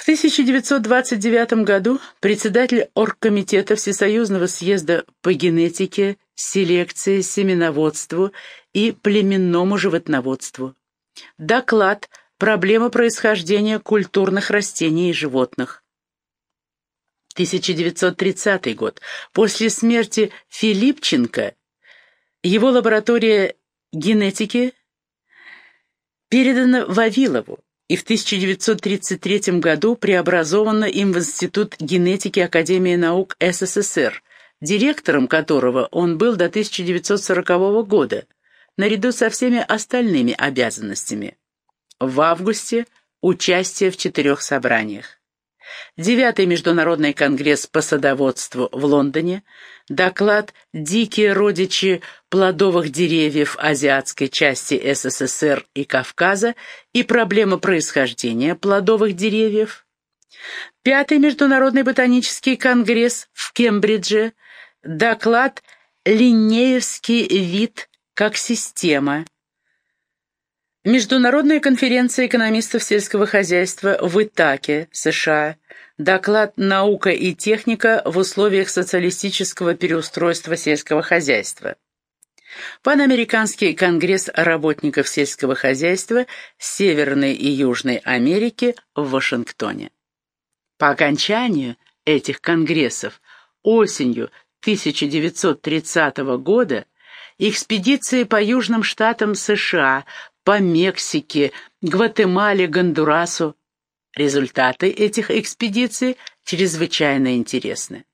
В 1929 году председатель Оргкомитета Всесоюзного съезда по генетике, селекции, семеноводству и племенному животноводству. Доклад «Проблема происхождения культурных растений и животных». 1930 год. После смерти Филипченко его лаборатория генетики передана Вавилову и в 1933 году преобразована им в Институт генетики Академии наук СССР, директором которого он был до 1940 года, наряду со всеми остальными обязанностями. В августе участие в четырех собраниях. Девятый международный конгресс по садоводству в Лондоне, доклад «Дикие родичи плодовых деревьев азиатской части СССР и Кавказа и проблема происхождения плодовых деревьев», Пятый международный ботанический конгресс в Кембридже, доклад «Линнеевский вид как система», Международная конференция экономистов сельского хозяйства в Итаке, США. Доклад «Наука и техника в условиях социалистического переустройства сельского хозяйства». Панамериканский конгресс работников сельского хозяйства Северной и Южной Америки в Вашингтоне. По окончанию этих конгрессов осенью 1930 года экспедиции по южным штатам США по Мексике, Гватемале, Гондурасу. Результаты этих экспедиций чрезвычайно интересны.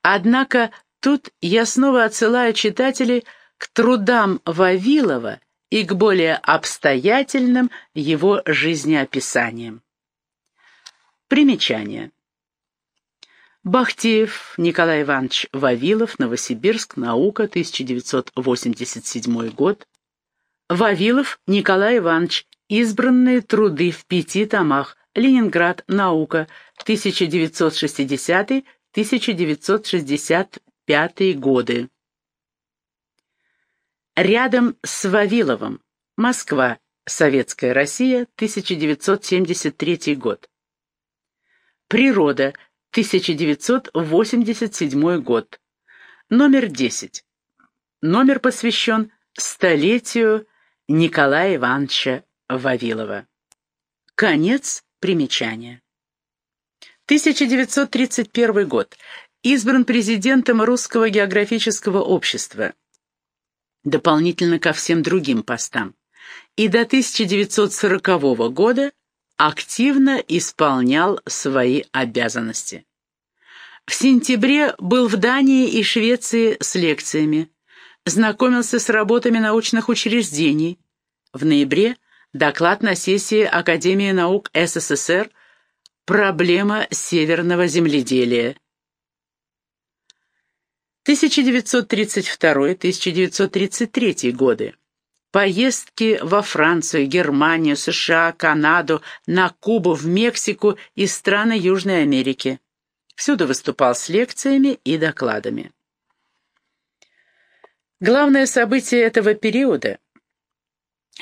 Однако тут я снова отсылаю читателей к трудам Вавилова и к более обстоятельным его жизнеописаниям. Примечание. Бахтеев Николай Иванович Вавилов, Новосибирск, наука, 1987 год, Вавилов Николай Иванович. Избранные труды в пяти томах. Ленинград. Наука. 1960-1965 годы. Рядом с Вавиловым. Москва. Советская Россия. 1973 год. Природа. 1987 год. Номер 10. Номер посвящен столетию Николая Ивановича Вавилова. Конец примечания. 1931 год. Избран президентом Русского географического общества. Дополнительно ко всем другим постам. И до 1940 года активно исполнял свои обязанности. В сентябре был в Дании и Швеции с лекциями, знакомился с работами научных учреждений, в ноябре доклад на сессии Академии наук СССР «Проблема северного земледелия». 1932-1933 годы. Поездки во Францию, Германию, США, Канаду, на Кубу, в Мексику и страны Южной Америки. Всюду выступал с лекциями и докладами. Главное событие этого периода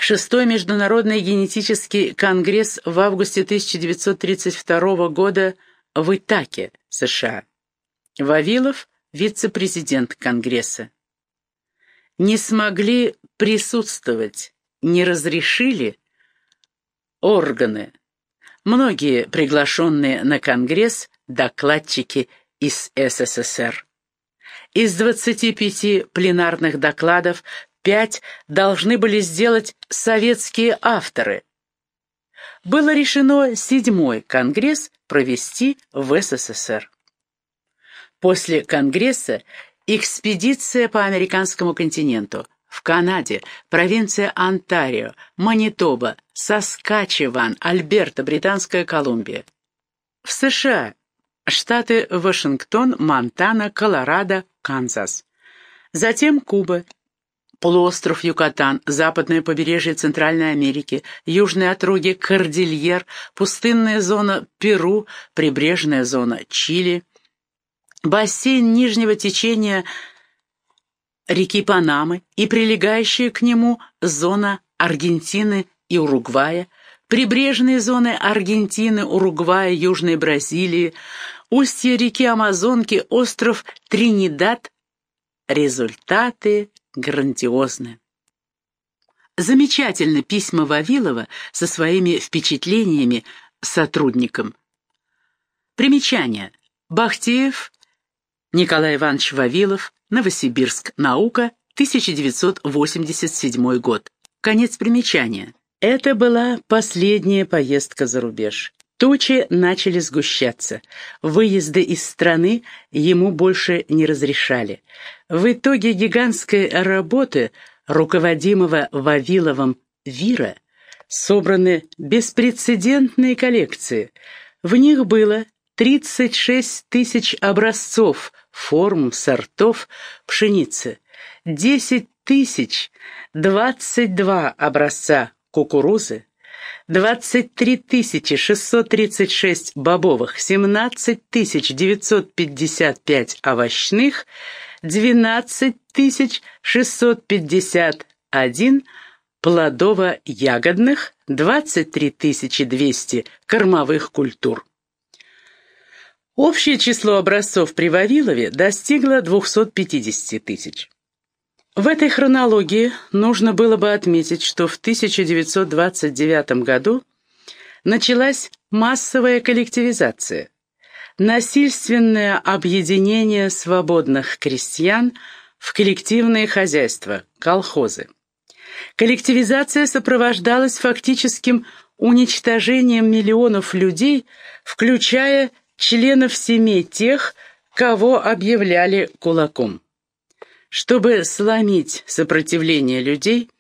Шестой Международный генетический конгресс в августе 1932 года в Итаке, США. Вавилов – вице-президент Конгресса. Не смогли присутствовать, не разрешили органы. Многие приглашенные на Конгресс докладчики из СССР. Из 25 пленарных докладов пять должны были сделать советские авторы. Было решено седьмой конгресс провести в СССР. После конгресса экспедиция по американскому континенту в Канаде, провинция Онтарио, Манитоба, Саскачеван, Альберта, Британская Колумбия. В США штаты Вашингтон, Монтана, Колорадо, Канзас. Затем Куба, полуостров Юкатан, западное побережье Центральной Америки, южные отроги Кордильер, пустынная зона Перу, прибрежная зона Чили, бассейн нижнего течения реки Панамы и прилегающая к нему зона Аргентины и Уругвая, прибрежные зоны Аргентины, Уругвая, Южной Бразилии, устье реки Амазонки, остров Тринидад. Результаты грандиозны. Замечательно письма Вавилова со своими впечатлениями сотрудникам. Примечание. Бахтеев, Николай Иванович Вавилов, Новосибирск, наука, 1987 год. Конец примечания. Это была последняя поездка за рубеж. Тучи начали сгущаться. Выезды из страны ему больше не разрешали. В итоге гигантской работы, руководимого Вавиловым Вира, собраны беспрецедентные коллекции. В них было 36 тысяч образцов, форм, сортов пшеницы, 10 тысяч 22 образца кукурузы, 23 636 бобовых, 17 955 овощных, 12 651 плодово-ягодных, 23 200 кормовых культур. Общее число образцов при Вавилове достигло 250 тысяч. В этой хронологии нужно было бы отметить, что в 1929 году началась массовая коллективизация, насильственное объединение свободных крестьян в коллективные хозяйства, колхозы. Коллективизация сопровождалась фактическим уничтожением миллионов людей, включая членов семей тех, кого объявляли кулаком. Чтобы сломить сопротивление людей,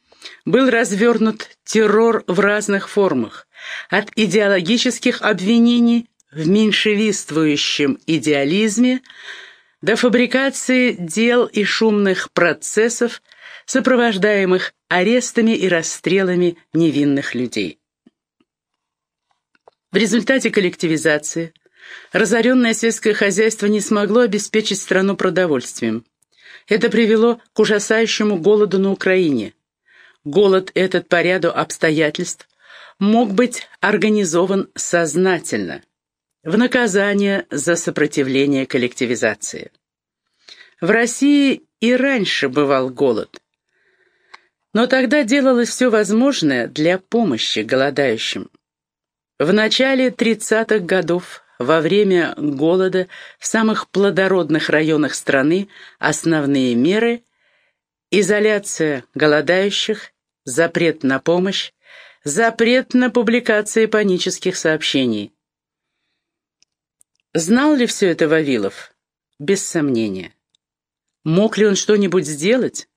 был развернут террор в разных формах, от идеологических обвинений в меньшевистствующем идеализме до фабрикации дел и шумных процессов, сопровождаемых арестами и расстрелами невинных людей. В результате коллективизации разоренное сельское хозяйство не смогло обеспечить страну продовольствием. Это привело к ужасающему голоду на Украине. Голод этот по ряду обстоятельств мог быть организован сознательно, в наказание за сопротивление коллективизации. В России и раньше бывал голод. Но тогда делалось все возможное для помощи голодающим. В начале 30-х годов во время голода в самых плодородных районах страны основные меры – изоляция голодающих, запрет на помощь, запрет на публикации панических сообщений. Знал ли все это Вавилов? Без сомнения. Мог ли он что-нибудь сделать?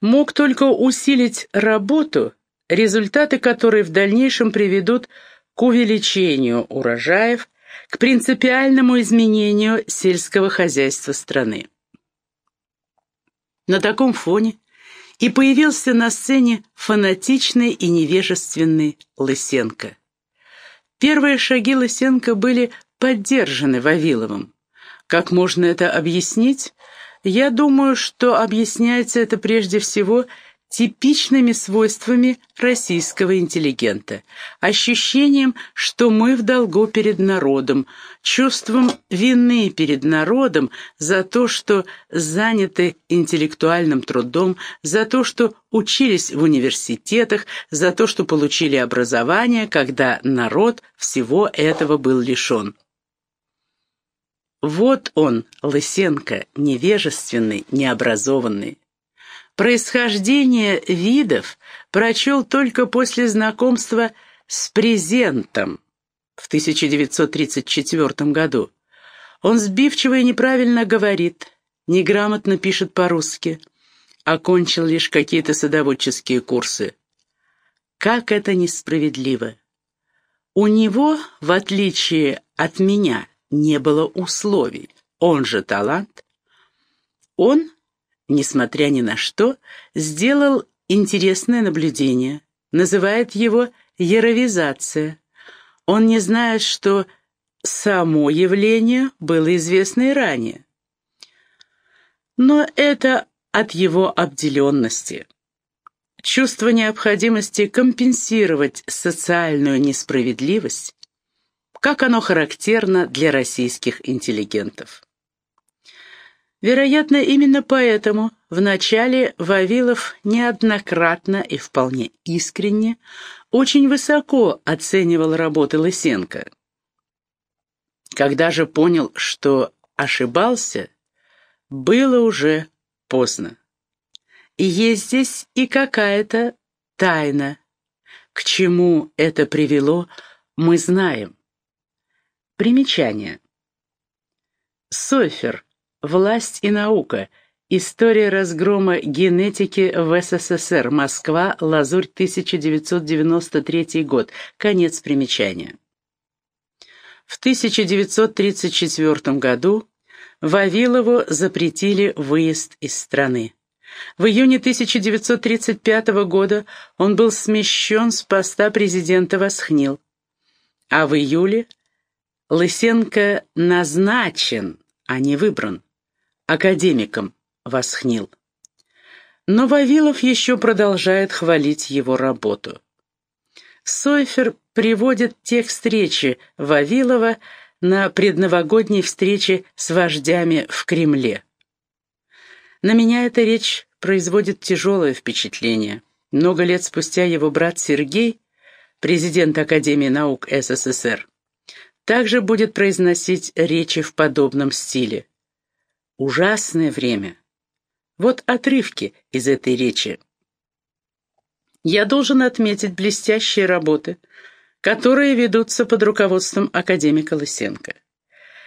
Мог только усилить работу, результаты которой в дальнейшем приведут к увеличению урожаев, к принципиальному изменению сельского хозяйства страны. На таком фоне и появился на сцене фанатичный и невежественный Лысенко. Первые шаги Лысенко были поддержаны Вавиловым. Как можно это объяснить? Я думаю, что объясняется это прежде всего типичными свойствами российского интеллигента, ощущением, что мы в долгу перед народом, чувством вины перед народом за то, что заняты интеллектуальным трудом, за то, что учились в университетах, за то, что получили образование, когда народ всего этого был лишен. Вот он, Лысенко, невежественный, необразованный. Происхождение видов прочел только после знакомства с презентом в 1934 году. Он сбивчиво и неправильно говорит, неграмотно пишет по-русски, окончил лишь какие-то садоводческие курсы. Как это несправедливо! У него, в отличие от меня, не было условий. Он же талант. Он несмотря ни на что, сделал интересное наблюдение. Называет его яровизация. Он не знает, что само явление было известно и ранее. Но это от его обделенности. чувство необходимости компенсировать социальную несправедливость, как оно характерно для российских интеллигентов. Вероятно, именно поэтому вначале Вавилов неоднократно и вполне искренне очень высоко оценивал работы Лысенко. Когда же понял, что ошибался, было уже поздно. И есть здесь и какая-то тайна. К чему это привело, мы знаем. Примечание. Софер. Власть и наука. История разгрома генетики в СССР. Москва. Лазурь. 1993 год. Конец примечания. В 1934 году Вавилову запретили выезд из страны. В июне 1935 года он был смещен с поста президента Восхнил, а в июле Лысенко назначен, а не выбран, академиком Восхнил. Но Вавилов еще продолжает хвалить его работу. Сойфер приводит текст речи Вавилова на предновогодней встрече с вождями в Кремле. На меня эта речь производит тяжелое впечатление. Много лет спустя его брат Сергей, президент Академии наук СССР, также будет произносить речи в подобном стиле. Ужасное время. Вот отрывки из этой речи. Я должен отметить блестящие работы, которые ведутся под руководством академика Лысенко.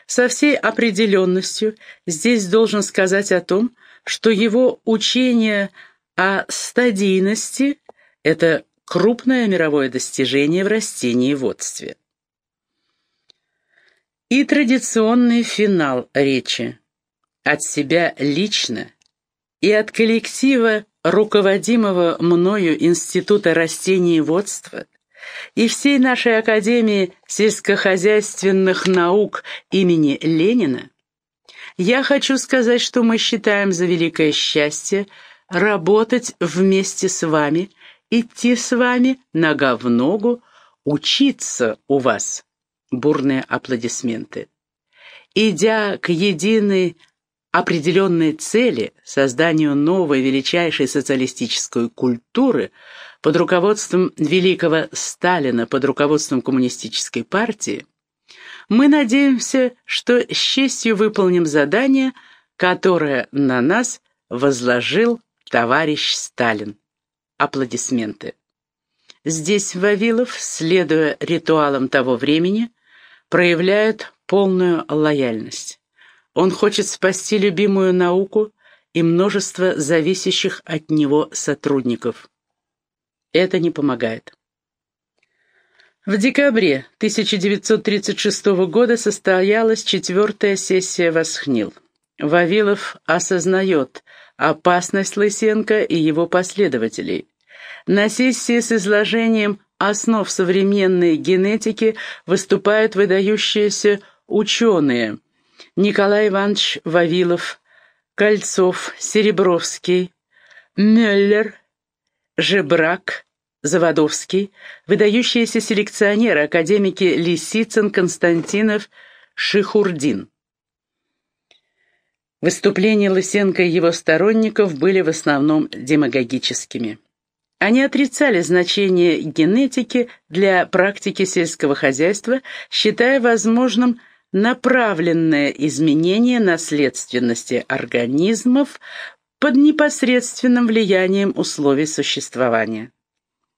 Со всей определенностью здесь должен сказать о том, что его учение о стадийности – это крупное мировое достижение в растениеводстве. И традиционный финал речи. От себя лично и от коллектива, руководимого мною Института растениеводства, и всей нашей Академии сельскохозяйственных наук имени Ленина, я хочу сказать, что мы считаем за великое счастье работать вместе с вами, идти с вами нога в ногу, учиться у вас. Бурные аплодисменты. Идя к единой определенной цели, созданию новой величайшей социалистической культуры, под руководством великого Сталина, под руководством коммунистической партии, мы надеемся, что с честью выполним задание, которое на нас возложил товарищ Сталин. Аплодисменты. Здесь Вавилов, следуя ритуалам того времени, проявляет полную лояльность. Он хочет спасти любимую науку и множество зависящих от него сотрудников. Это не помогает. В декабре 1936 года состоялась четвертая сессия Восхнил. Вавилов осознает опасность Лысенко и его последователей. На сессии с изложением основ современной генетики выступают выдающиеся ученые Николай Иванович Вавилов, Кольцов, Серебровский, Мюллер, Жебрак, Заводовский, выдающиеся селекционеры, академики Лисицын, Константинов, Шихурдин. Выступления Лысенко и его сторонников были в основном демагогическими. Они отрицали значение генетики для практики сельского хозяйства, считая возможным направленное изменение наследственности организмов под непосредственным влиянием условий существования.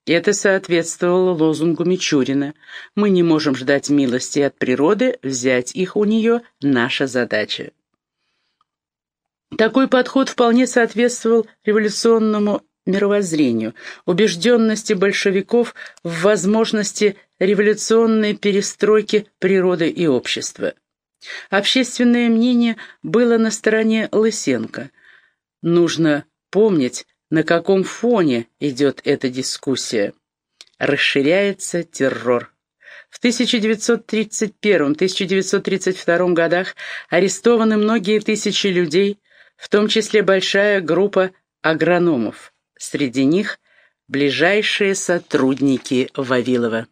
Это соответствовало лозунгу Мичурина «Мы не можем ждать милости от природы, взять их у нее – наша задача». Такой подход вполне соответствовал революционному мировоззрению, убежденности большевиков в возможности революционной перестройки природы и общества. Общественное мнение было на стороне Лысенко. Нужно помнить, на каком фоне идет эта дискуссия. Расширяется террор. В 1931-1932 годах арестованы многие тысячи людей, в том числе большая группа агрономов. Среди них ближайшие сотрудники Вавилова.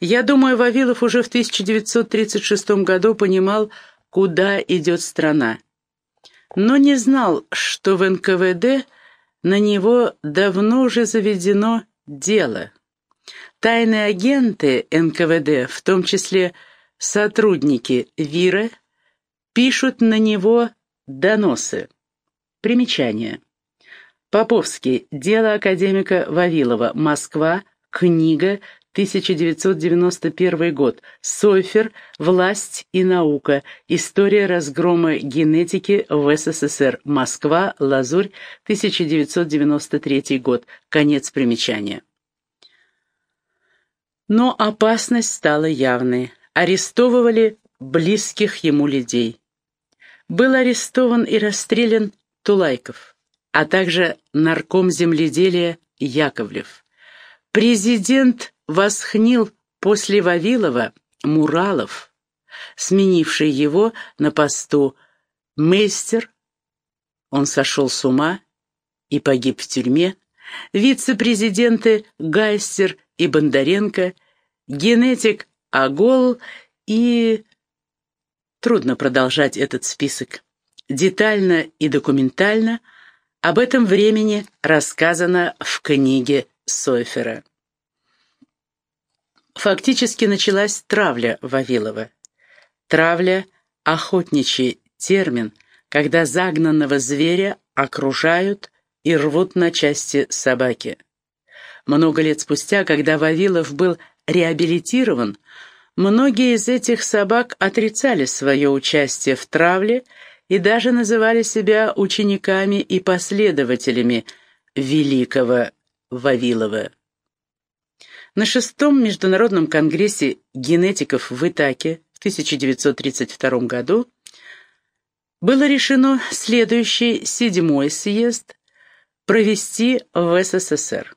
Я думаю, Вавилов уже в 1936 году понимал, куда идет страна, но не знал, что в НКВД на него давно уже заведено дело. Тайные агенты НКВД, в том числе сотрудники ВИРа, пишут на него доносы. Примечание. Поповский. Дело академика Вавилова. Москва. Книга. 1991 год. Сойфер. Власть и наука. История разгрома генетики в СССР. Москва. Лазурь. 1993 год. Конец примечания. Но опасность стала явной. Арестовывали близких ему людей. Был арестован и расстрелян Тулайков, а также нарком земледелия Яковлев. Президент восхнил после Вавилова Муралов, сменивший его на посту мейстер, он сошел с ума и погиб в тюрьме, вице-президенты Гайстер и Бондаренко, генетик Агол и... Трудно продолжать этот список. Детально и документально об этом времени рассказано в книге Сойфера. Фактически началась травля Вавилова. Травля — охотничий термин, когда загнанного зверя окружают и рвут на части собаки. Много лет спустя, когда Вавилов был реабилитирован, многие из этих собак отрицали свое участие в травле и даже называли себя учениками и последователями великого Вавилова. На шестом международном конгрессе генетиков в Итаке в 1932 году было решено следующий седьмой съезд провести в СССР.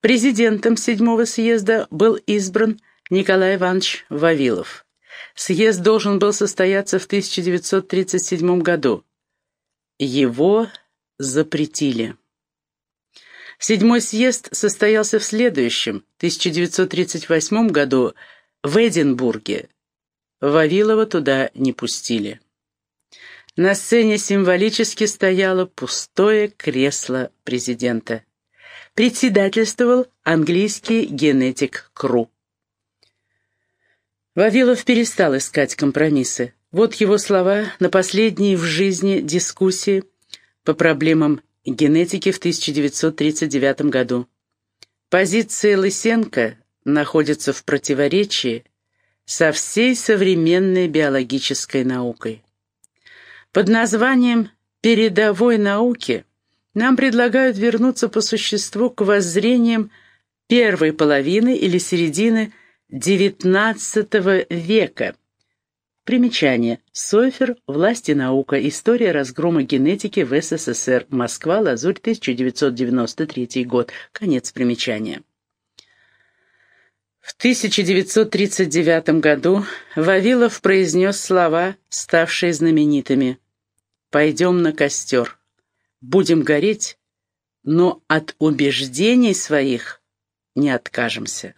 Президентом седьмого съезда был избран Николай Иванович Вавилов. Съезд должен был состояться в 1937 году. Его запретили. Седьмой съезд состоялся в следующем, 1938 году, в Эдинбурге. Вавилова туда не пустили. На сцене символически стояло пустое кресло президента председательствовал английский генетик Кру. Вавилов перестал искать компромиссы. Вот его слова на последней в жизни дискуссии по проблемам генетики в 1939 году. Позиция Лысенко находится в противоречии со всей современной биологической наукой. Под названием «передовой науки» нам предлагают вернуться по существу к воззрениям первой половины или середины XIX века. Примечание. Сойфер. Власть и наука. История разгрома генетики в СССР. Москва. Лазурь. 1993 год. Конец примечания. В 1939 году Вавилов произнес слова, ставшие знаменитыми «Пойдем на костер» будем гореть, но от убеждений своих не откажемся.